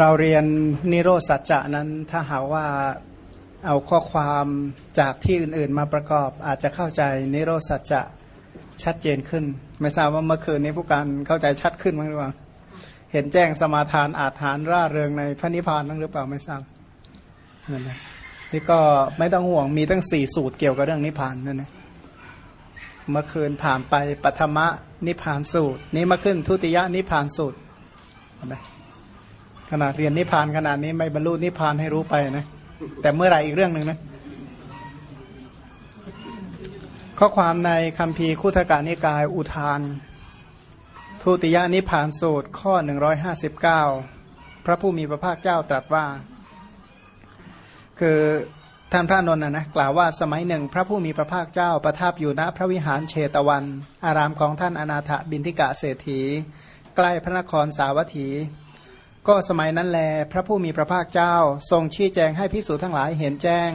เราเรียนนิโรธสัจจะนั้นถ้าหากว่าเอาข้อความจากที่อื่นๆ มาประกอบอาจจะเข้าใจนิโรธสัจจะชัดเจนขึ้น ไม่ทราบว่าเมื่อคืนนี้ผู้การเข้าใจชัดขึ้นมั้งหรือเปล่า เห็นแจ้งสมาทานอาถานร่าเริงในพระนิพพานนั้งหรือเปล่าไม่ทราบนั่นแหละนี่ก็ไม่ต้องห่วงมีตั้งสี่สูตรเกี่ยวกับเรื่องนิพพานนั่นนะเมื่อคืนผ่านไปปฐมนิพพานสูตร นี้มาขึ้นทุติยนิพพานสูตรนะ ขนาดเรียนนิพพานขนาดนี้ไม่บรรลุนิพพานให้รู้ไปนะ แต่เมื่อไหร่อีกเรื่องหนึ่งนะข้อความในคำพีคุถกานิกายอุทาน ทุติยานิพพานสูตรข้อ 159 พระผู้มีพระภาคเจ้าตรัสว่า คือท่านพระนนท์นะนะกล่าวว่าสมัยหนึ่ง พระผู้มีพระภาคเจ้าประทับอยู่ณพระวิหารเชตวัน อารามของท่านอนาถบินทิกะเศรษฐี ใกล้พระนครสาวัตถี ก็สมัยนั้นแล พระผู้มีพระภาคเจ้า ทรงชี้แจงให้พิสูจน์ทั้งหลายเห็นแจ้ง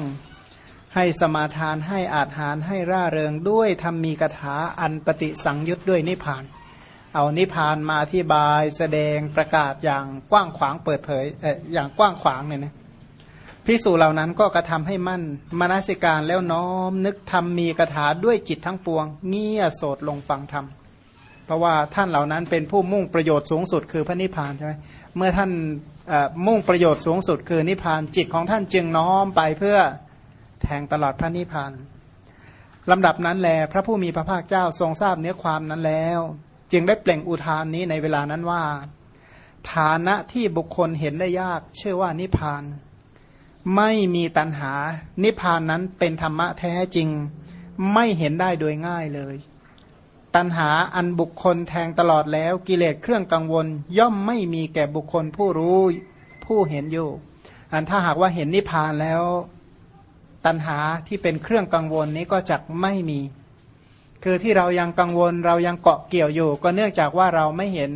ให้สมาทานให้อาหารให้ร่าเริงด้วยทำมีกถาอันปฏิสังยุตด้วยนิพพาน เอานิพพานมาที่บายแสดงประกาศอย่างกว้างขวางเปิดเผยเอออย่างกว้างขวางเนี่ยนะพิสูจเหล่านั้นก็กระทำให้มั่นมนสิการแล้วน้อมนึกทำมีกถาด้วยจิตทั้งปวง เงี่ยโสดลงฟังธรรม เพราะว่าท่านเหล่านั้นเป็นผู้มุ่งประโยชน์สูงสุดคือพระนิพพานใช่ไหมเมื่อท่านมุ่งประโยชน์สูงสุดคือนิพพานจิตของท่านจึงน้อมไปเพื่อแทงตลอดพระนิพพานลำดับนั้นแลพระผู้มีพระภาคเจ้าทรงทราบเนื้อความนั้นแล้ว จึงได้เปล่งอุทานนี้ในเวลานั้นว่า ฐานะที่บุคคลเห็นได้ยากเชื่อว่านิพพาน ไม่มีตัณหา นิพพานนั้นเป็นธรรมะแท้จริง ไม่เห็นได้โดยง่ายเลย ตัณหาอันบุคคลแทงตลอดแล้ว กิเลสเครื่องกังวล ย่อมไม่มีแก่บุคคลผู้รู้ผู้เห็นอยู่อันถ้าหากว่าเห็นนิพพานแล้ว ตัณหาที่เป็นเครื่องกังวลนี้ก็จะไม่มี คือที่เรายังกังวลเรายังเกาะเกี่ยวอยู่ ก็เนื่องจากว่าเราไม่เห็น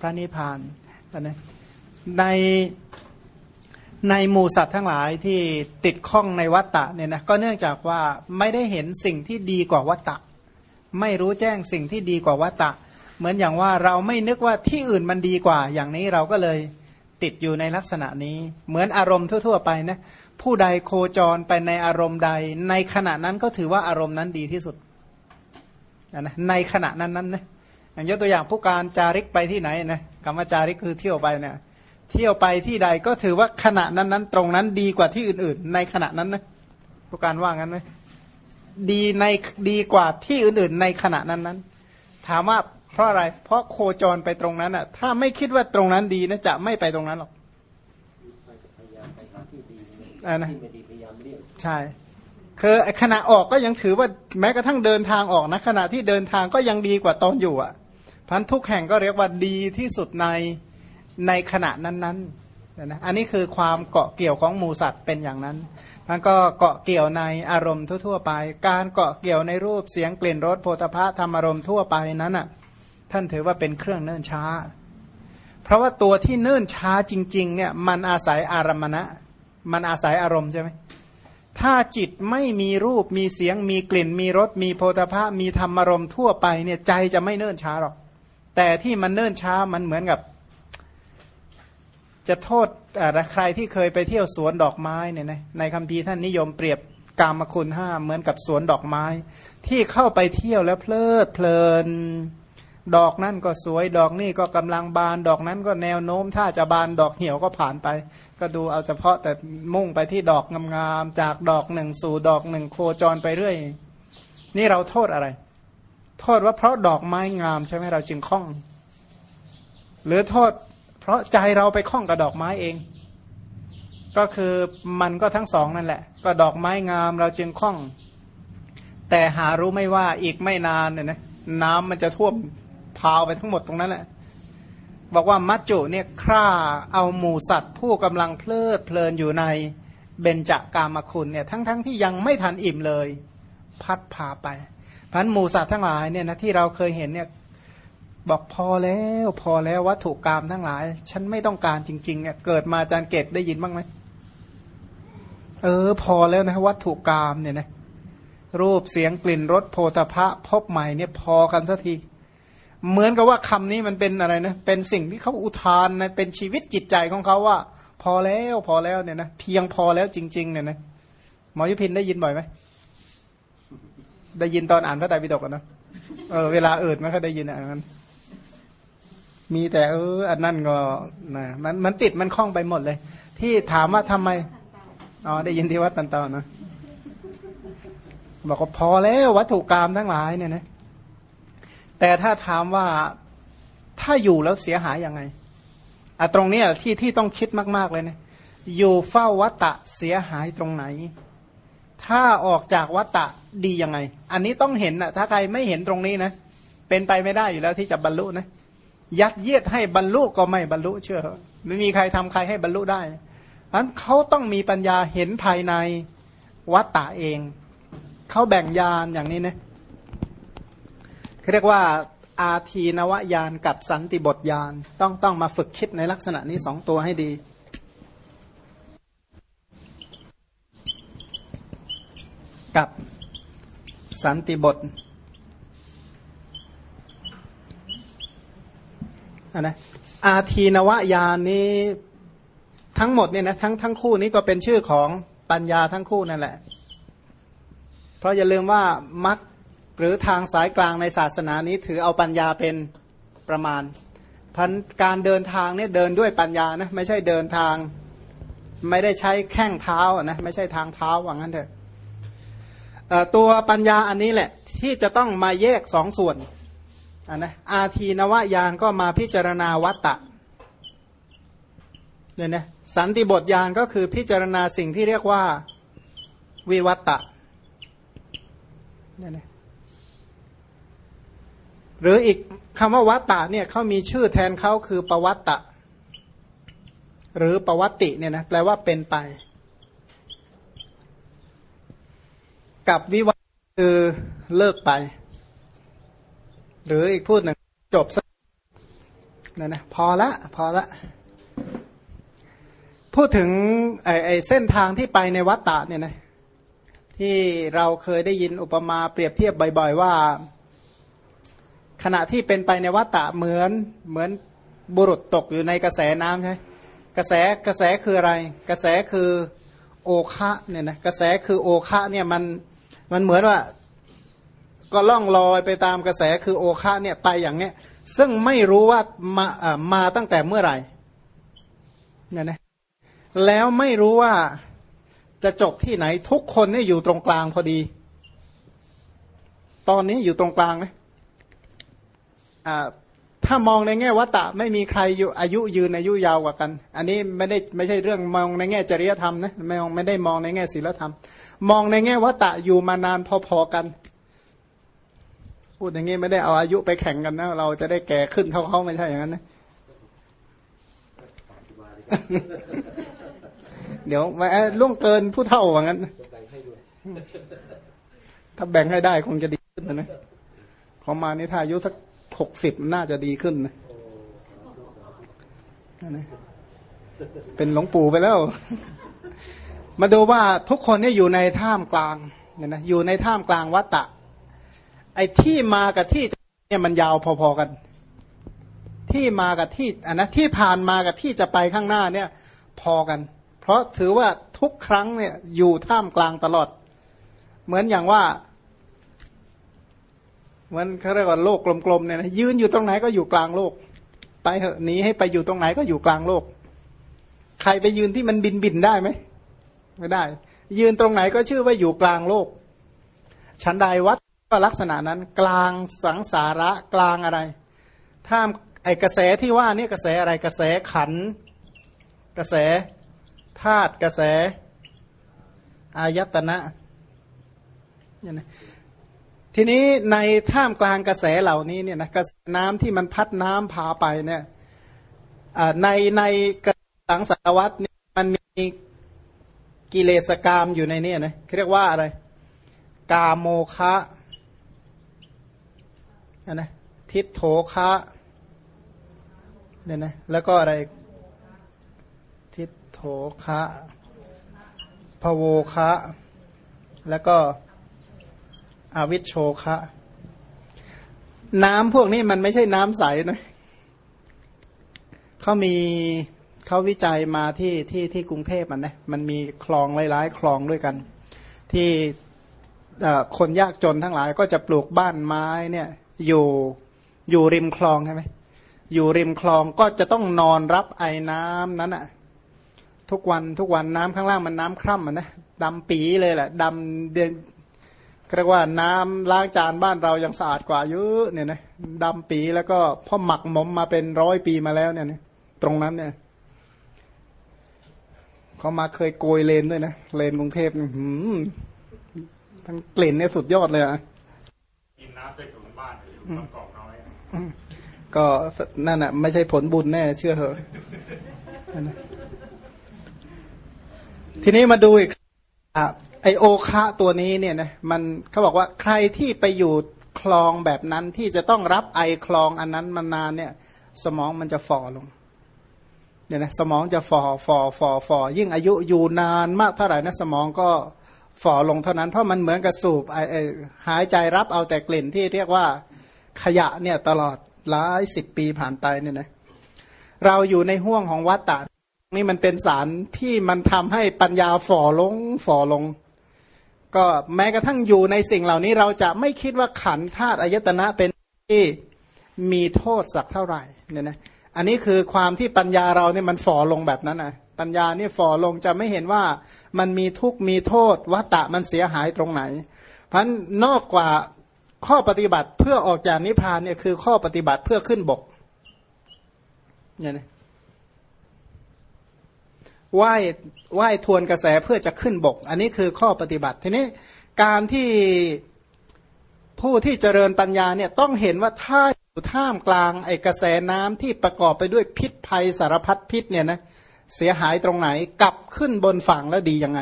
พระนิพพานนะในในหมู่สัตว์ทั้งหลายที่ติดข้องในวัตตะเนี่ยนะก็เนื่องจากว่าไม่ได้เห็นสิ่งที่ดีกว่าวัตตะ ไม่รู้แจ้งสิ่งที่ดีกว่าวัตตะ เหมือนอย่างว่าเราไม่นึกว่าที่อื่นมันดีกว่า อย่างนี้เราก็เลยติดอยู่ในลักษณะนี้ เหมือนอารมณ์ทั่ว ๆ ไปนะผู้ใดโคจรไปในอารมณ์ใด ในขณะนั้นก็ถือว่าอารมณ์นั้นดีที่สุดนะในขณะนั้นนั้นนะอย่างยกตัวอย่างผู้การจาริกไปที่ไหนนะกรรมจาริกคือเที่ยวไปเนี่ยเที่ยวไปที่ใดก็ถือว่าขณะนั้นนั้นตรงนั้นดีกว่าที่อื่น ๆ ในขณะนั้นนะผู้การว่างั้นไหม ดีในดีกว่าที่อื่นๆในขณะนั้นนั้นถามว่าเพราะอะไร เพราะโคจรไปตรงนั้นอะ ถ้าไม่คิดว่าตรงนั้นดีนะจะไม่ไปตรงนั้นหรอกอ่านะใช่คือขณะออกก็ยังถือว่าแม้กระทั่งเดินทางออกนะขณะที่เดินทางก็ยังดีกว่าตอนอยู่อะพันทุกแห่งก็เรียกว่าดีที่สุดในในขณะนั้นๆนะอันนี้คือความเกาะเกี่ยวของหมูสัตว์เป็นอย่างนั้น มันก็เกาะเกี่ยวในอารมณ์ทั่วๆไป การเกาะเกี่ยวในรูปเสียงกลิ่นรสโพธพะธรรมอารมณ์ทั่วไปนั้นอะท่านถือว่าเป็นเครื่องเนิ่นช้า เพราะว่าตัวที่เนิ่นช้าจริง ๆ เนี่ยมันอาศัยอารมณะ มันอาศัยอารมณ์ใช่ไหมถ้าจิตไม่มีรูปมีเสียงมีกลิ่น มีรสมีโพธพะมีธรรมอารมณ์ทั่วไปเนี่ยใจจะไม่เนิ่นช้าหรอก แต่ที่มันเนิ่นช้ามันเหมือนกับ จะโทษใครที่เคยไปเที่ยวสวนดอกไม้เนี่ยนะในคำพีท่านนิยมเปรียบกามคุณห้าเหมือนกับสวนดอกไม้ ที่เข้าไปเที่ยวแล้วเพลิดเพลิน ดอกนั่นก็สวยดอกนี่ก็กำลังบานดอกนั้นก็แนวโน้ม ถ้าจะบานดอกเหี่ยวก็ผ่านไป ก็ดูเอาเฉพาะแต่มุ่งไปที่ดอกงามๆจากดอกหนึ่งสู่ดอกหนึ่งโคจรไปเรื่อย นี่เราโทษอะไร โทษว่าเพราะดอกไม้งามใช่ไหมเราจึงคล้อง หรือโทษ เพราะใจเราไปคล้องกับดอกไม้เอง ก็คือมันก็ทั้งสองนั่นแหละ ก็ดอกไม้งามเราจึงคล้อง แต่หารู้ไม่ว่าอีกไม่นานเนี่ยนะน้ำมันจะท่วมพาวไปทั้งหมดตรงนั้นแหละบอกว่ามัจจุเนี่ยคร่าเอาหมูสัตว์ ผู้กำลังเพลิดเพลินอยู่ในเบญจากามคุณเนี่ยทั้งๆทที่ยังไม่ทันอิ่มเลย พัดพาไปพันหมูสัตว์ทั้งหลายเนี่ยนะที่เราเคยเห็นเนี่ย บอกพอแล้วพอแล้ววัตถุกรรมทั้งหลาย ฉันไม่ต้องการจริงๆเนี่ยเกิดมาจารเกตได้ยินบ้างไหมเออ พอแล้วนะวัตถุกรรมเนี่ยนะรูปเสียงกลิ่นรสโพธพะพบใหม่เนี่ยพอกันสักที เหมือนกับว่าคำนี้มันเป็นอะไรนะเป็นสิ่งที่เขาอุทานนะเป็นชีวิตจิตใจของเขาว่า พอแล้วพอแล้วเนี่ยนะเพียงพอแล้วจริง ๆ เนี่ยนะหมอยุพินได้ยินบ่อยไหมได้ยินตอนอ่านพระไตรปิฎกนะเออเวลาเอิดมันก็ได้ยินอ่าน มีแต่เอออันนั่นก็นะมันมันติดมันคล้องไปหมดเลย ที่ถามว่าทำไมอ๋อได้ยินที่วัดตันตอนนะบอกว่าพอแล้ววัตถุกรรมทั้งหลายเนี่ยนะแต่ถ้าถามว่าถ้าอยู่แล้วเสียหายยังไงอะตรงนี้ที่ที่ต้องคิดมาก ๆ เลยนะอยู่เฝ้าวัตตะเสียหายตรงไหน ถ้าออกจากวัตตะดียังไง อันนี้ต้องเห็นนะถ้าใครไม่เห็นตรงนี้นะเป็นไปไม่ได้อยู่แล้วที่จะบรรลุนะ ยัดเยียดให้บรรลุก็ไม่บรรลุเชื่อไม่มีใครทำใครให้บรรลุได้อันเขาต้องมีปัญญาเห็นภายในวัตตะเอง เขาแบ่งยานอย่างนี้นะเรียกว่าอาทีนวายานกับสันติบทยานต้องต้องมาฝึกคิดในลักษณะนี้สองตัวให้ดี กับสันติบท นนะอาทีนวายานนี้ทั้งหมดเนี่ยนะทั้งทั้งคู่นี้ก็เป็นชื่อของปัญญาทั้งคู่นั่นแหละ เพราะอย่าลืมว่ามักหรือทางสายกลางในศาสนานี้ถือเอาปัญญาเป็นประมาณพันการเดินทางเนี่ยเดินด้วยปัญญานะไม่ใช่เดินทาง ไม่ได้ใช้แข้งเท้านะไม่ใช่ทางเท้าว่างั้นเถอะตัวปัญญาอันนี้แหละ ที่จะต้องมาแยกสองส่วน นนะอาทีนวายานก็มาพิจารณาวัตตะเนี่ยนะสันติบทยานก็คือพิจารณาสิ่งที่เรียกว่าวิวัตตะเนี่ยนะหรืออีกคำว่าวัตตะเนี่ยเขามีชื่อแทนเขาคือปวัตตะ หรือปวัตติเนี่ยนะแปลว่าเป็นไป กับวิวัตคือเลิกไป หรืออีกพูดหนึ่งจบสักนั่นะพอละพอละ พูดถึงไอไอเส้นทางที่ไปในวัตตะเนี่ยนะที่เราเคยได้ยินอุปมาเปรียบเทียบบ่อย ๆ ว่า ขณะที่เป็นไปในวัฏฏะเหมือนเหมือนบุรุษตกอยู่ในกระแสน้ำใช่กระแสกระแสคืออะไร กระแสคือโอคะเนี่ยนะกระแสคือโอคะเนี่ยมันมันเหมือนว่า ก็ล่องลอยไปตามกระแสคือโอคะเนี่ยไปอย่างเนี้ย ซึ่งไม่รู้ว่ามามาตั้งแต่เมื่อไหร่เนี่ยนะแล้วไม่รู้ว่าจะจบที่ไหนทุกคนเนี่ยอยู่ตรงกลางพอดี ตอนนี้อยู่ตรงกลางไหมถ้ามองในแง่วัตตะไม่มีใครอยู่อายุยืนอายุยาวกว่ากัน อันนี้ไม่ได้ไม่ใช่เรื่องมองในแง่จริยธรรมนะไม่ไม่ได้มองในแง่ศีลธรรม มองในแง่วัตตะอยู่มานานพอๆกัน พูดอย่างนี้ไม่ได้เอาอายุไปแข่งกันนะ เราจะได้แก่ขึ้นเท่าเขาไม่ใช่อย่างนั้นนะเดี๋ยวล่วงเกินผู้เท่าว่างนั้นถ้าแบ่งให้ได้คงจะดีขึ้นนะขอมาในถ้าอายุสักหกสิบน่าจะดีขึ้นนะนะเป็นหลวงปู่ไปแล้ว มาดูว่าทุกคนเนี่ยอยู่ในท่ามกลางเนี่ยนะอยู่ในท่ามกลางวัตตะ ไอ้ที่มากับที่เนี่ยมันยาวพอๆกัน ที่มากับที่อันนะที่ผ่านมากับที่จะไปข้างหน้าเนี่ย พอกัน เพราะถือว่าทุกครั้งเนี่ยอยู่ท่ามกลางตลอด เหมือนอย่างว่าเหมือนเขาเรียกว่าโลกกลมๆเนี่ยนะยืนอยู่ตรงไหนก็อยู่กลางโลก ไปเหอะหนีให้ไปอยู่ตรงไหนก็อยู่กลางโลก ใครไปยืนที่มันบินบินได้ไหมไม่ได้ ยืนตรงไหนก็ชื่อว่าอยู่กลางโลกชั้นใดวัด ก็ลักษณะนั้นกลางสังสาระกลางอะไรถ้าไอกระแสที่ว่านี่กระแสอะไรกระแสขัน กระแสธาตุกระแสอายตนะเนี่ยนะทีนี้ในท่ามกลางกระแสเหล่านี้เนี่ยนะกระแสน้ำที่มันพัดน้ำพาไปเนี่ยในในกระสังสารวัตนี่มันมีกิเลสกรรมอยู่ในนี้นะเรียกว่าอะไร กาโมคะ นะทิฏโถคะเนี่ยนะแล้วก็อะไร ทิฏโถคะพโวคะ แล้วก็อวิชโชคะ น้ำพวกนี้มันไม่ใช่น้ำใสนะเขามีเขาวิจัยมาที่ที่ที่กรุงเทพมันนะมันมีคลองหลายๆคลองด้วยกัน ที่คนยากจนทั้งหลายก็จะปลูกบ้านไม้เนี่ย อยู่อยู่ริมคลองใช่ไหมอยู่ริมคลองก็จะต้องนอนรับไอ้น้ำนั้นอะทุกวันทุกวันน้ำข้างล่างมันน้ำคร่ำมันนะดำปีเลยแหละดำเดือนเรียกว่าน้ำล้างจานบ้านเรายังสะอาดกว่าเยอะเนี่ยนะดำปีแล้วก็พ่อหมักหมมมาเป็นร้อยปีมาแล้วเนี่ยตรงนั้นเนี่ยเขามาเคยโกยเลนด้วยนะเลนกรุงเทพหืมทั้งกลิ่นเนี่ยสุดยอดเลยอะกินน้ำได้ถึงบ้านหรือต้องกรอกน้อย ก็นั่นอะ ไม่ใช่ผลบุญแน่ เชื่อเหอะทีนี้มาดูอีกไอโอคะตัวนี้เนี่ยนะมันเขาบอกว่าใครที่ไปอยู่คลองแบบนั้นที่จะต้องรับไอคลองอันนั้นมานานเนี่ย สมองมันจะฝ่อลงเนี่ยนะสมองจะฝ่อฝ่อฝ่อฝ่อยิ่งอายุอยู่นานมากเท่าไหร่นะสมองก็ฝ่อลงเท่านั้น เพราะมันเหมือนกับสูบไอหายใจรับเอาแต่กลิ่นที่เรียกว่า ขยะเนี่ยตลอดหลายสิบปีผ่านไปเนี่ยนะเราอยู่ในห่วงของวัฏฏะนี่มันเป็นสารที่มันทำให้ปัญญาฝ่อลงฝ่อลง ก็แม้กระทั่งอยู่ในสิ่งเหล่านี้เราจะไม่คิดว่าขันธาตุอายตนะเป็นที่มีโทษสักเท่าไหร่เนี่ยนะอันนี้คือความที่ปัญญาเราเนี่ยมันฝ่อลงแบบนั้นนะปัญญาเนี่ยฝ่อลงจะไม่เห็นว่ามันมีทุกข์มีโทษวัตตะมันเสียหายตรงไหน เพราะนอกกว่า ข้อปฏิบัติเพื่อออกจากนิพพานเนี่ยคือข้อปฏิบัติเพื่อขึ้นบกเนี่ยนะไหว้ไหว้ทวนกระแสเพื่อจะขึ้นบก อันนี้คือข้อปฏิบัติทีนี้การที่ผู้ที่เจริญปัญญาเนี่ยต้องเห็นว่าถ้าอยู่ท่ามกลางไอกระแสน้ำที่ประกอบไปด้วยพิษภัยสารพัดพิษเนี่ยนะเสียหายตรงไหนกลับขึ้นบนฝั่งแล้วดียังไง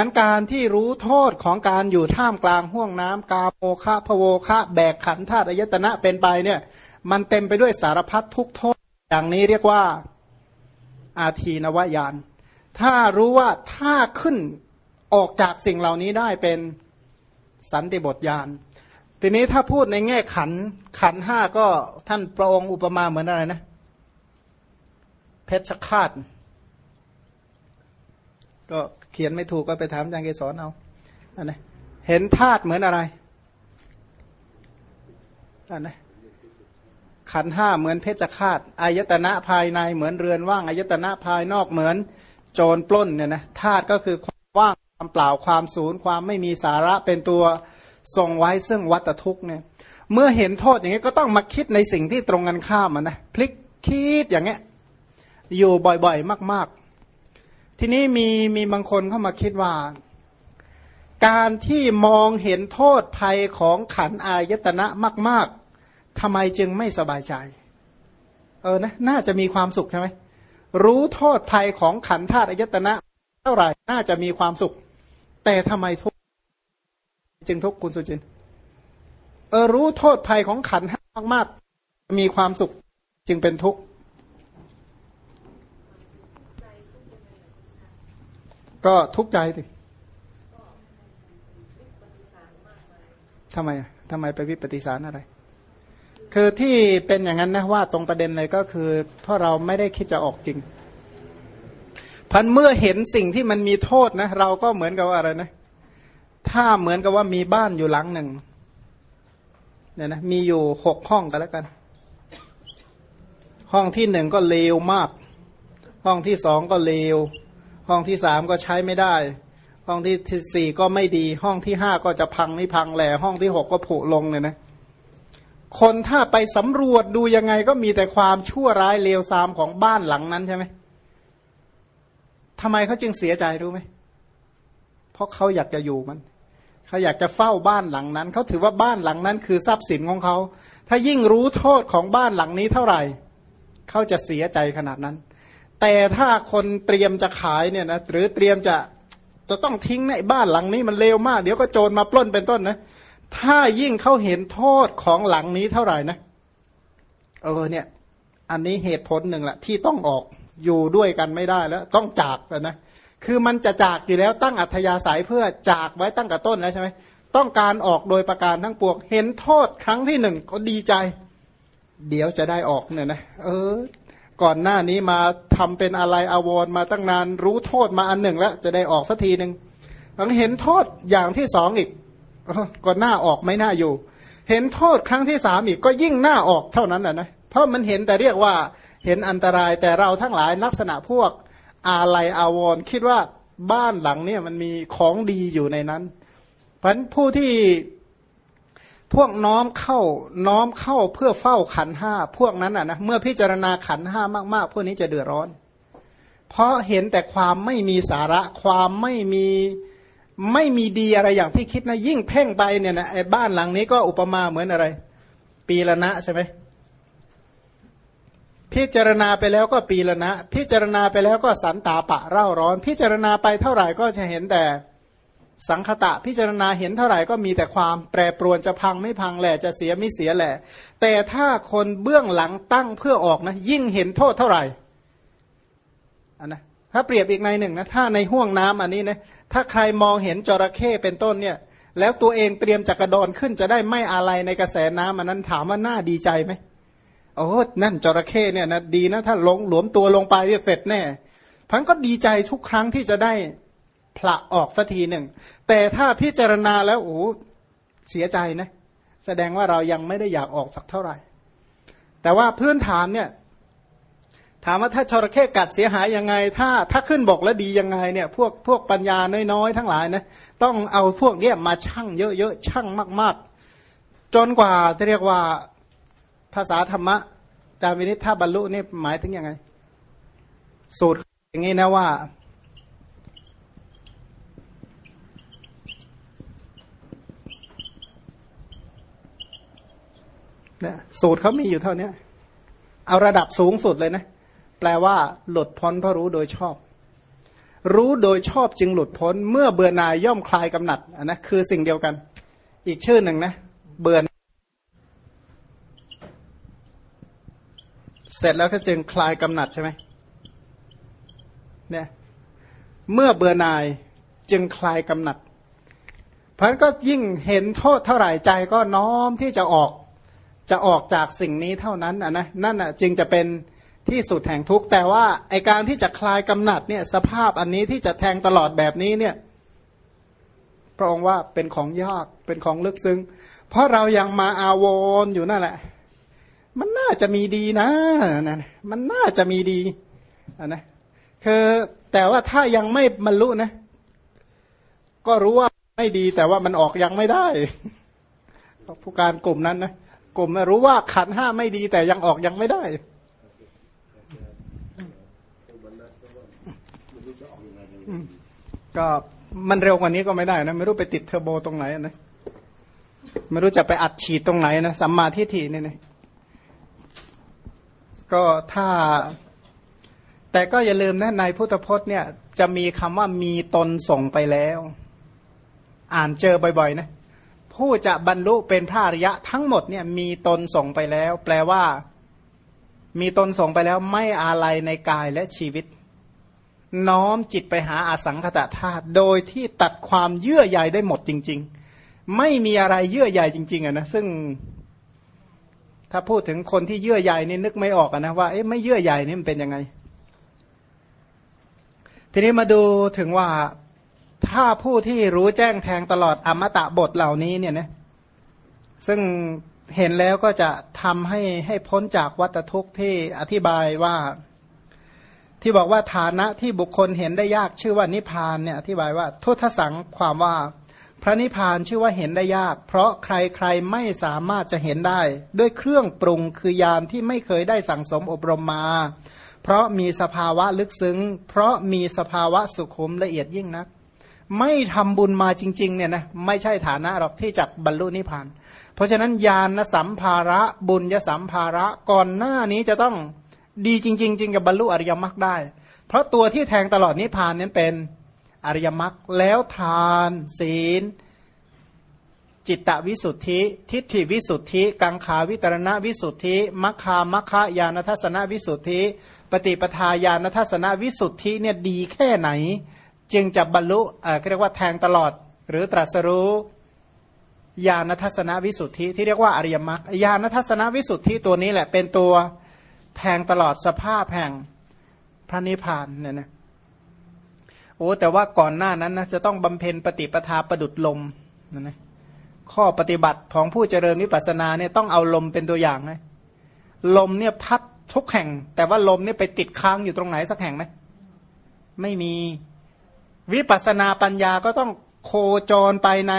ทั้นการที่รู้โทษของการอยู่ท่ามกลางห่วงน้ำกาโมคะพโวคะแบกขันธาตุอายตนะเป็นไปเนี่ย มันเต็มไปด้วยสารพัดทุกโทษ อย่างนี้เรียกว่าอาทีนวายาน ถ้ารู้ว่าถ้าขึ้นออกจากสิ่งเหล่านี้ได้เป็นสันติบทยาน ทีนี้ถ้าพูดในแง่ขันขันห้าก็ท่านพระองค์อุปมาเหมือนอะไรนะ เพชฌฆาตก็ ขียนไม่ถูกก็ไปถามอาจารย์เกสรเอาอันนี้เห็นธาตุเหมือนอะไรอันนี้ขันห้าเหมือนเพชฌฆาตอายตนะภายในเหมือนเรือนว่างอายตนะภายนอกเหมือนโจรปล้นเนี่ยนะธาตุก็คือความว่างความเปล่าความศูนย์ ความไม่มีสาระเป็นตัวทรงไว้ซึ่งวัตทุกเนี่ยเมื่อเห็นโทษอย่างนี้ก็ต้องมาคิดในสิ่งที่ตรงกันข้ามนะพลิกคิดอย่างเงี้ยอยู่บ่อยๆ มาก ๆ ทีนี้มีมีบางคนเข้ามาคิดว่า การที่มองเห็นโทษภัยของขันอายตนะมาก ๆทำไมจึงไม่สบายใจ เออนะน่าจะมีความสุขใช่ไหมรู้โทษภัยของขันธาตุอายตนะ เท่าไหร่น่าจะมีความสุข แต่ทำไมทุกจึงทุกข์คุณสุจินเออรู้โทษภัยของขันห้ามาก ๆ มีความสุขจึงเป็นทุกข์ ก็ทุกข์ใจดิทำไมทำไมไปวิปฏิสารอะไร คือที่เป็นอย่างนั้นนะว่าตรงประเด็นเลยก็คือ เพราะเราไม่ได้คิดจะออกจริง พันเมื่อเห็นสิ่งที่มันมีโทษนะ เราก็เหมือนกับว่าอะไรนะ ถ้าเหมือนกับว่ามีบ้านอยู่หลังหนึ่งเนี่ยนะมีอยู่หกห้องกันแล้วกัน ห้องที่หนึ่งก็เลวมาก ห้องที่สองก็เลว ห้องที่สามก็ใช้ไม่ได้ ห้องที่สี่ก็ไม่ดี ห้องที่ห้าก็จะพังไม่พังแหล่ห้องที่หกก็ผุลงเนี่ยนะ คนถ้าไปสำรวจดูยังไงก็มีแต่ความชั่วร้ายเลวทรามของบ้านหลังนั้นใช่ไหมทำไมเขาจึงเสียใจรู้ไหม เพราะเขาอยากจะอยู่มันเขาอยากจะเฝ้าบ้านหลังนั้น เขาถือว่าบ้านหลังนั้นคือทรัพย์สินของเขา ถ้ายิ่งรู้โทษของบ้านหลังนี้เท่าไหร่ เขาจะเสียใจขนาดนั้น แต่ถ้าคนเตรียมจะขายเนี่ยนะหรือเตรียมจะจะต้องทิ้งในบ้านหลังนี้มันเลวมาก เดี๋ยวก็โจรมาปล้นเป็นต้นนะ ถ้ายิ่งเขาเห็นโทษของหลังนี้เท่าไหร่นะเออเนี่ย อันนี้เหตุผลหนึ่งแหละที่ต้องออกอยู่ด้วยกันไม่ได้แล้ว ต้องจากแล้วนะคือมันจะจากอยู่แล้วตั้งอัธยาศัยเพื่อจากไว้ตั้งแต่ต้นแล้วใช่ไหมต้องการออกโดยประการทั้งปวงเห็นโทษครั้งที่หนึ่งก็ดีใจ เดี๋ยวจะได้ออกเนี่ยนะเออ ก่อนหน้านี้มาทำเป็นอะไรอาวรมาตั้งนานรู้โทษมาอันหนึ่งแล้ว จะได้ออกสักทีหนึ่งหลังเห็นโทษอย่างที่สองอีกก็หน้าออกไม่น่าอยู่ เห็นโทษครั้งที่สามอีกก็ยิ่งหน้าออกเท่านั้นนะนะเพราะมันเห็นแต่เรียกว่าเห็นอันตรายแต่เราทั้งหลายลักษณะพวกอาลัยอาวรคิดว่าบ้านหลังเนี่ยมันมีของดีอยู่ในนั้น เพราะผู้ที่ พวกน้อมเข้าน้อมเข้าเพื่อเฝ้าขันห้าพวกนั้นอะนะเมื่อพิจารณาขันห้ามากๆ พวกนี้จะเดือดร้อน เพราะเห็นแต่ความไม่มีสาระความไม่มีไม่มีดีอะไรอย่างที่คิดนะยิ่งเพ่งไปเนี่ยนะไอ้บ้านหลังนี้ก็อุปมาเหมือนอะไร ปีละนะใช่ไหมพิจารณาไปแล้วก็ปีละนะ พิจารณาไปแล้วก็สันตาปะเร่าร้อน พิจารณาไปเท่าไหร่ก็จะเห็นแต่ สังคตะพิจารณาเห็นเท่าไหร่ก็มีแต่ความแปรปรวนจะพังไม่พังแหละจะเสียไม่เสียแหละ แต่ถ้าคนเบื้องหลังตั้งเพื่อออกนะ ยิ่งเห็นโทษเท่าไหร่อันนะถ้าเปรียบอีกในหนึ่งนะถ้าในห่วงน้ำอันนี้นะถ้าใครมองเห็นจระเข้เป็นต้นเนี่ย แล้วตัวเองเตรียมจักระดอนขึ้นจะได้ไม่อะไรในกระแสน้ำอันนั้นถามว่าน่าดีใจไหมโอ้นั่นจระเข้เนี่ยนะดีนะถ้าลงหลวมตัวลงไปเนี่ยเสร็จแน่พันก็ดีใจทุกครั้งที่จะได้ ผละออกสักทีหนึ่ง แต่ถ้าพิจารณาแล้วโอ้เสียใจนะ แสดงว่าเรายังไม่ได้อยากออกสักเท่าไหร่ แต่ว่าพื้นฐานเนี่ย ถามว่าถ้าจระเข้กัดเสียหายยังไง ถ้าถ้าขึ้นบกแล้วดียังไงเนี่ยพวกพวกปัญญาน้อยๆทั้งหลายนะต้องเอาพวกเนี้ยมาชั่งเยอะๆชั่งมาก ๆ จนกว่าจะเรียกว่าภาษาธรรมะจามินิถ้าบรรลุนี่หมายถึงยังไง สูตรอย่างนี้นะว่า นี่ยสูตรเขามีอยู่เท่านี้เอาระดับสูงสุดเลยนะ แปลว่า หลุดพ้นเพราะรู้โดยชอบ รู้โดยชอบจึงหลุดพ้น เมื่อเบื่อนายย่อมคลายกำหนัดอันนะคือสิ่งเดียวกัน อีกชื่อหนึ่งนะ เบื่อเสร็จแล้วก็จึงคลายกำหนัดใช่ไหมเนี่ยเมื่อเบื่อนายจึงคลายกำหนัด เพราะนั้นก็ยิ่งเห็นโทษเท่าไหร่ใจก็น้อมที่จะออก จะออกจากสิ่งนี้เท่านั้นอะนะนั่นอะจึงจะเป็นที่สุดแห่งทุกข์แต่ว่าไอการที่จะคลายกำหนัดเนี่ยสภาพอันนี้ที่จะแทงตลอดแบบนี้เนี่ยพระองค์ว่าเป็นของยากเป็นของลึกซึ้งเพราะเรายังมาอาวรอยู่นั่นแหละ มันน่าจะมีดีนะนั่นมันน่าจะมีดีอะนะคือแต่ว่าถ้ายังไม่บรรลุนะ ก็รู้ว่าไม่ดีแต่ว่ามันออกยังไม่ได้ผู้การกลุ่มนั้นนะ กลุ่มรู้ว่าขันห้าไม่ดีแต่ยังออกยังไม่ได้ก็มันเร็วกว่านี้ก็ไม่ได้นะ ไม่รู้ไปติดเทอร์โบตรงไหนนะไม่รู้จะไปอัดฉีดตรงไหนนะสัมมาทิฏฐิเนี่ยนะก็ถ้า แต่ก็อย่าลืมนะในพุทธพจน์เนี่ย จะมีคำว่ามีตนส่งไปแล้ว อ่านเจอบ่อยๆนะ ผู้จะบรรลุเป็นพระอริยะทั้งหมดเนี่ยมีตนส่งไปแล้ว แปลว่า มีตนส่งไปแล้วไม่อาลัยในกายและชีวิต น้อมจิตไปหาอาสังขตะธาตุโดยที่ตัดความเยื่อใยได้หมดจริง ๆ ไม่มีอะไรเยื่อใยจริง ๆอะนะซึ่ง ถ้าพูดถึงคนที่เยื่อใยนี่นึกไม่ออกอะนะว่าเอ๊ะไม่เยื่อใยนี่มันเป็นยังไง ทีนี้มาดูถึงว่า ถ้าผู้ที่รู้แจ้งแทงตลอดอมตะบทเหล่านี้เนี่ยนะซึ่งเห็นแล้วก็จะทำให้ให้พ้นจากวัตทุกข์ที่อธิบายว่า ที่บอกว่าฐานะที่บุคคลเห็นได้ยากชื่อว่านิพานเนี่ยอธิบายว่าทุทสังความว่า พระนิพานชื่อว่าเห็นได้ยาก เพราะใครใครไม่สามารถจะเห็นได้ ด้วยเครื่องปรุงคือยานที่ไม่เคยได้สั่งสมอบรมมา เพราะมีสภาวะลึกซึ้ง เพราะมีสภาวะสุขุมละเอียดยิ่งนัก ไม่ทำบุญมาจริง ๆ เนี่ยนะไม่ใช่ฐานะหรอกที่จะบรรลุนิพพาน เพราะฉะนั้นญาณสัมภาระบุญยสัมภาระก่อนหน้านี้จะต้องดีจริง ๆ จริงกับบรรลุอริยมรรคได้ เพราะตัวที่แทงตลอดนิพพานนั้นเป็นอริยมรรคแล้วทาน ศีล จิตตวิสุทธิ ทิฏฐิวิสุทธิ กังขาวิตรณวิสุทธิมัคคามัคคายานทัศนวิสุทธิ ปฏิปทาญาณทัศนวิสุทธิเนี่ยดีแค่ไหน จึงจะบรรลุเรียกว่าแทงตลอด หรือตรัสรู้ญาณทัศนวิสุทธิที่เรียกว่าอริยมรรคญาณทัศนวิสุทธิตัวนี้แหละเป็นตัวแทงตลอดสภาพแห่งพระนิพพานเนี่ยนะโอ้แต่ว่าก่อนหน้านั้นนะจะต้องบำเพ็ญปฏิปทาประดุดลมนะนะข้อปฏิบัติของผู้เจริญวิปัสสนาเนี่ยต้องเอาลมเป็นตัวอย่างนะลมเนี่ยพัดทุกแห่ง แต่ว่าลมเนี่ยไปติดค้างอยู่ตรงไหนสักแห่งไหมไม่มี วิปัสสนาปัญญาก็ต้องโคจรไปใน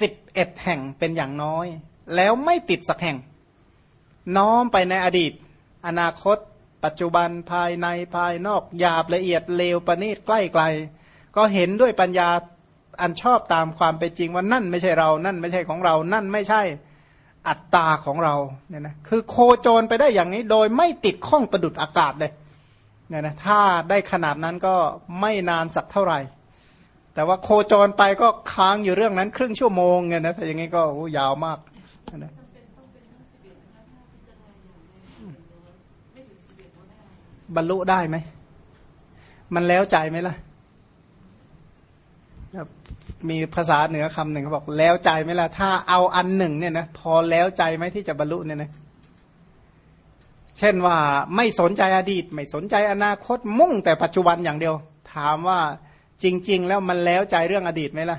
สิบเอ็ดแห่งเป็นอย่างน้อย แล้วไม่ติดสักแห่ง น้อมไปในอดีต อนาคต ปัจจุบันภายในภายนอกหยาบละเอียดเลวประณีตใกล้ไกล ก็เห็นด้วยปัญญาอันชอบตามความเป็นจริงว่านั่นไม่ใช่เรา นั่นไม่ใช่ของเรา นั่นไม่ใช่อัตตาของเราเนี่ยนะคือโคจรไปได้อย่างนี้โดยไม่ติดข้องประดุดอากาศเลย เนี่ยนะถ้าได้ขนาดนั้นก็ไม่นานสักเท่าไหร่ แต่ว่าโคจรไปก็ค้างอยู่เรื่องนั้นครึ่งชั่วโมงเนี่ยนะถ้าอย่างนี้ก็ยาวมากนะบรรลุได้ไหม มันแล้วใจไหมล่ะ มีภาษาเหนือคำหนึ่งเขาบอกแล้วใจไหมล่ะ ถ้าเอาอันหนึ่งเนี่ยนะพอแล้วใจไหมที่จะบรรลุเนี่ยนะ เช่นว่าไม่สนใจอดีต ไม่สนใจอนาคตมุ่งแต่ปัจจุบันอย่างเดียว ถามว่าจริง ๆ แล้วมันแล้วใจเรื่องอดีตไหมล่ะ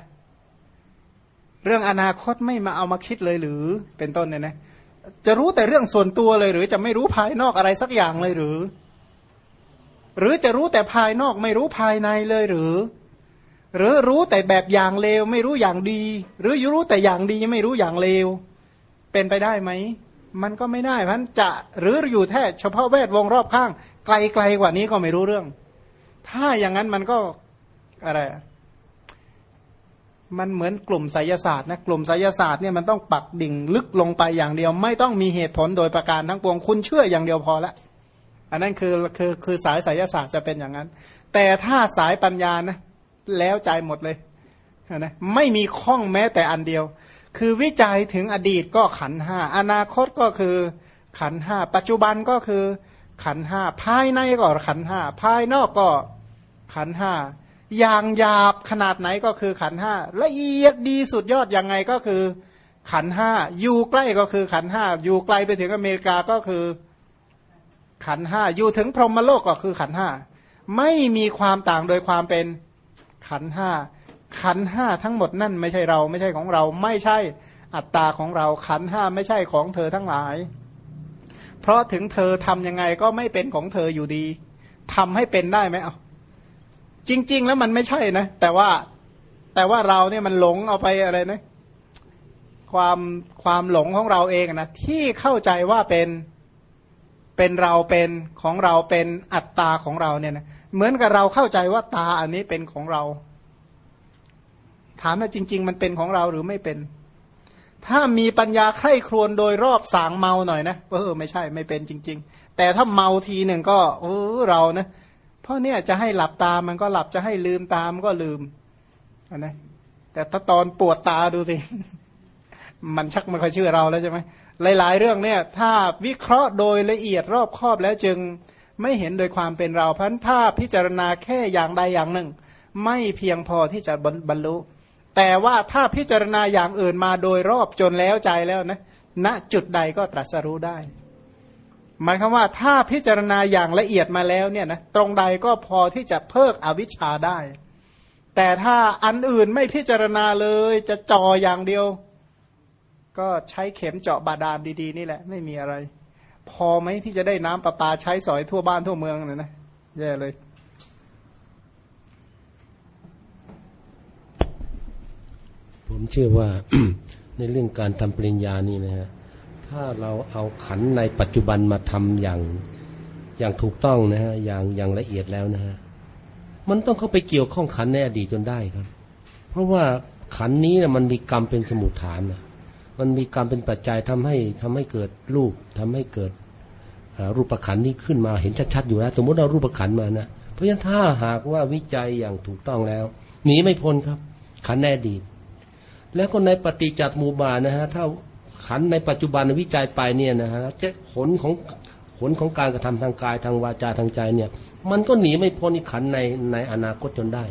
เรื่องอนาคตไม่มาเอามาคิดเลยหรือเป็นต้นเนี่ยนะจะรู้แต่เรื่องส่วนตัวเลย หรือจะไม่รู้ภายนอกอะไรสักอย่างเลยหรือ หรือจะรู้แต่ภายนอกไม่รู้ภายในเลยหรือ หรือรู้แต่แบบอย่างเลว ไม่รู้อย่างดี หรือรู้แต่อย่างดีไม่รู้อย่างเลว เป็นไปได้ไหม มันก็ไม่ได้พันจะหรืออยู่แค่เฉพาะแวดวงรอบข้าง ไกลไกลกว่านี้ก็ไม่รู้เรื่อง ถ้าอย่างนั้นมันก็อะไรมันเหมือนกลุ่มไสยศาสตร์นะกลุ่มไสยศาสตร์เนี่ยมันต้องปักดิ่งลึกลงไปอย่างเดียว ไม่ต้องมีเหตุผลโดยประการทั้งปวงคุณเชื่ออย่างเดียวพอละ อันนั้นคือคือคือสายไสยศาสตร์จะเป็นอย่างนั้น แต่ถ้าสายปัญญานะแล้วใจหมดเลยนะไม่มีข้องแม้แต่อันเดียว คือวิจัยถึงอดีตก็ขันห้าอนาคตก็คือขันห้าปัจจุบันก็คือขันห้าภายในก็ขันห้าภายนอกก็ขันห้าอย่างหยาบขนาดไหนก็คือขันห้าละเอียดดีสุดยอดยังไงก็คือ ขันห้าอยู่ใกล้ก็คือขันห้าอยู่ไกลไปถึงอเมริกาก็คือ ขันห้าอยู่ถึงพรหมโลกก็คือขันห้าไม่มีความต่างโดยความเป็นขันห้า ขันห้าทั้งหมดนั่นไม่ใช่เราไม่ใช่ของเรา ไม่ใช่อัตตาของเราขันห้าไม่ใช่ของเธอทั้งหลาย เพราะถึงเธอทํำยังไงก็ไม่เป็นของเธออยู่ดีทำให้เป็นได้ไหมเอาจริง ๆ แล้วมันไม่ใช่นะแต่ว่าแต่ว่าเราเนี่ยมันหลงเอาไปอะไรนะ ความความหลงของเราเองนะที่เข้าใจว่าเป็นเป็นเราเป็นของเราเป็นอัตตาของเราเนี่ยนะเหมือนกับเราเข้าใจว่าตาอันนี้เป็นของเรา ถามว่าจริง ๆ มันเป็นของเราหรือไม่เป็น ถ้ามีปัญญาใคร่ครวญโดยรอบสางเมาหน่อยนะเออไม่ใช่ไม่เป็นจริง ๆ แต่ถ้าเมาทีหนึ่งก็เออเรานะเพราะเนี่ยจะให้หลับตามันก็หลับจะให้ลืมตามันก็ลืมนะแต่ถ้าตอนปวดตาดูสิมันชักไม่ค่อยเชื่อเราแล้วใช่ไหมหลาย ๆ เรื่องเนี่ย ถ้าวิเคราะห์โดยละเอียดรอบครอบแล้วจึงไม่เห็นโดยความเป็นเรา เพราะถ้าพิจารณาแค่อย่างใดอย่างหนึ่ง ไม่เพียงพอที่จะบรรลุ แต่ว่าถ้าพิจารณาอย่างอื่นมาโดยรอบจนแล้วใจแล้วนะณจุดใดก็ตรัสรู้ได้ หมายความว่าถ้าพิจารณาอย่างละเอียดมาแล้วเนี่ยนะตรงใดก็พอที่จะเพิกอวิชชาได้ แต่ถ้าอันอื่นไม่พิจารณาเลยจะจ่ออย่างเดียว ก็ใช้เข็มเจาะบาดาลดีๆ นี่แหละ ไม่มีอะไร พอไหมที่จะได้น้ำประปาใช้สอยทั่วบ้านทั่วเมืองเนี่ยนะแย่เลย ผมเชื่อว่าในเรื่องการทำปริญญานี่นะฮะถ้าเราเอาขันในปัจจุบันมาทำอย่างอย่างถูกต้องนะฮะอย่างอย่างละเอียดแล้วนะฮะมันต้องเข้าไปเกี่ยวข้องขันในอดีตจนได้ครับ เพราะว่าขันนี้นะมันมีกรรมเป็นสมุทฐานนะมันมีกรรมเป็นปัจจัยทำให้ทำให้เกิดรูปทำให้เกิดรูปขันนี้ขึ้นมาเห็นชัดๆอยู่แล้วสมมติเรารูปขันมานะเพราะฉะนั้นถ้าหากว่าวิจัยอย่างถูกต้องแล้วหนีไม่พ้นครับ ขันในอดีต แล้วก็ในปฏิจจสมุปบาทนะฮะถ้าขันในปัจจุบันวิจัยไปเนี่ยนะฮะจะผลของผลของการกระทำทางกายทางวาจาทางใจเนี่ย มันก็หนีไม่พ้นขันในในอนาคตจนได้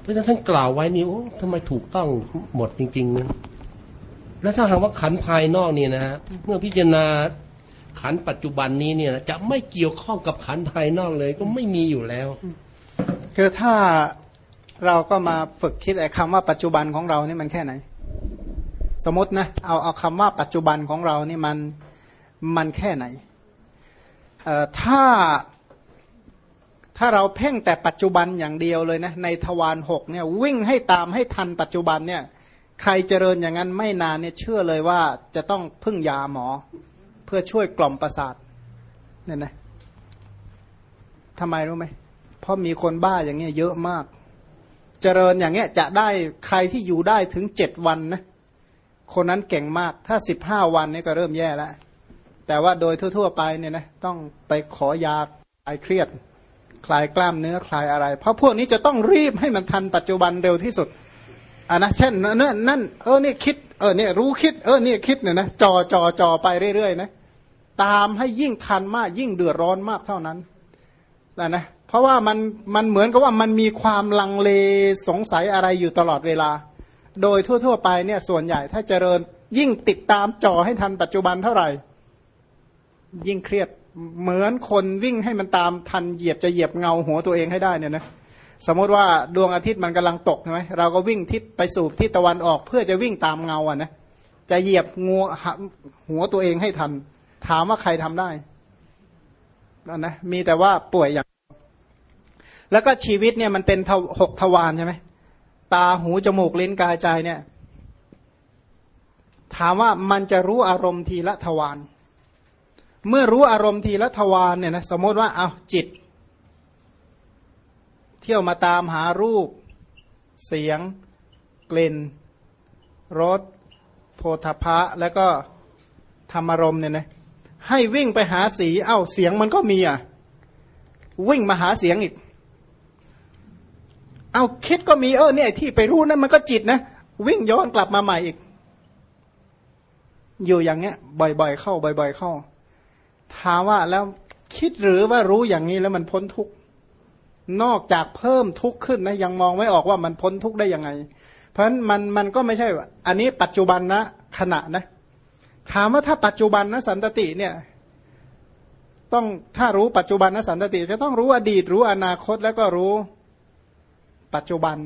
เพราะฉะนั้นท่านกล่าวไว้นี่โอ้ทำไมถูกต้องหมดจริงๆนะแล้วถ้าหากว่าขันภายนอกนี่นะฮะเมื่อพิจารณาขันปัจจุบันนี้เนี่ยจะไม่เกี่ยวข้องกับขันภายนอกเลยก็ไม่มีอยู่แล้วคือถ้า เราก็มาฝึกคิดไอ้คำว่าปัจจุบันของเรานี่มันแค่ไหน สมมตินะเอาเอาคำว่าปัจจุบันของเรานี่มันมันแค่ไหนถ้าถ้าเราเพ่งแต่ปัจจุบันอย่างเดียวเลยนะในทวารหกเนี่ยวิ่งให้ตามให้ทันปัจจุบันเนี่ยใครเจริญอย่างนั้นไม่นานเนี่ยเชื่อเลยว่าจะต้องพึ่งยาหมอ เพื่อช่วยกล่อมประสาทเนี่ยนะทำไมรู้ไหมเพราะมีคนบ้าอย่างเงี้ยเยอะมาก เจริญอย่างเงี้ยจะได้ใครที่อยู่ได้ถึงเจ็ดวันนะคนนั้นเก่งมากถ้าสิบห้าวันนี่ก็เริ่มแย่แล้วแต่ว่าโดยทั่ว ๆ ไปเนี่ยนะต้องไปขอยาคลายเครียด คลายกล้ามเนื้อคลายอะไร เพราะพวกนี้จะต้องรีบให้มันทันปัจจุบันเร็วที่สุดอะนะเช่นนั่นนั่นเออเนี่ยคิดเออเนี่ยรู้คิดเออเนี่ยคิดเนี่ยนะจอจอจอไปเรื่อยๆนะตามให้ยิ่งทันมากยิ่งเดือดร้อนมากเท่านั้นนะนะ เพราะว่ามันมันเหมือนกับว่ามันมีความลังเลสงสัยอะไรอยู่ตลอดเวลา โดยทั่ว ๆ ไปเนี่ยส่วนใหญ่ถ้าเจริญยิ่งติดตามจ่อให้ทันปัจจุบันเท่าไหร่ ยิ่งเครียดเหมือนคนวิ่งให้มันตามทันเหยียบจะเหยียบเงาหัวตัวเองให้ได้เนี่ยนะสมมติว่าดวงอาทิตย์มันกำลังตกใช่ไหมเราก็วิ่งทิศไปสู่ทิศตะวันออก เพื่อจะวิ่งตามเงาอะนะจะเหยียบงูหัวตัวเองให้ทัน ถามว่าใครทำได้นะมีแต่ว่าป่วยอย่าง แล้วก็ชีวิตเนี่ยมันเป็นหกทวารใช่ไหมตาหูจมูกลิ้นกายใจเนี่ย ถามว่ามันจะรู้อารมณ์ทีละทวารเมื่อรู้อารมณ์ทีละทวารเนี่ยนะสมมติว่าเอาจิต เที่ยวมาตามหารูป เสียง กลิ่นรสโพธพะแล้วก็ธรรมารมเนี่ยนะให้วิ่งไปหาสีเอ้าเสียงมันก็มีอะ วิ่งมาหาเสียงอีก เอาคิดก็มีเออเนี่ยที่ไปรู้นั่นมันก็จิตนะวิ่งย้อนกลับมาใหม่อีก อยู่อย่างเงี้ย บ่อย ๆ เข้า บ่อย ๆ เข้าถามว่าแล้วคิดหรือว่ารู้อย่างนี้แล้วมันพ้นทุกข์นอกจากเพิ่มทุกข์ขึ้นนะยังมองไม่ออกว่ามันพ้นทุกข์ได้ยังไง เพราะฉะนั้นมันมันก็ไม่ใช่ อันนี้ปัจจุบันนะขณะนะ ถามว่าถ้าปัจจุบันนะสันตติเนี่ย ต้องถ้ารู้ปัจจุบันนะสันตติ จะต้องรู้อดีตรู้อนาคตแล้วก็รู้ ปัจจุบัน